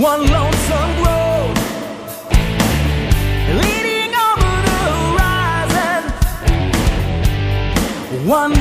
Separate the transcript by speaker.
Speaker 1: One lonesome road leading over the horizon. One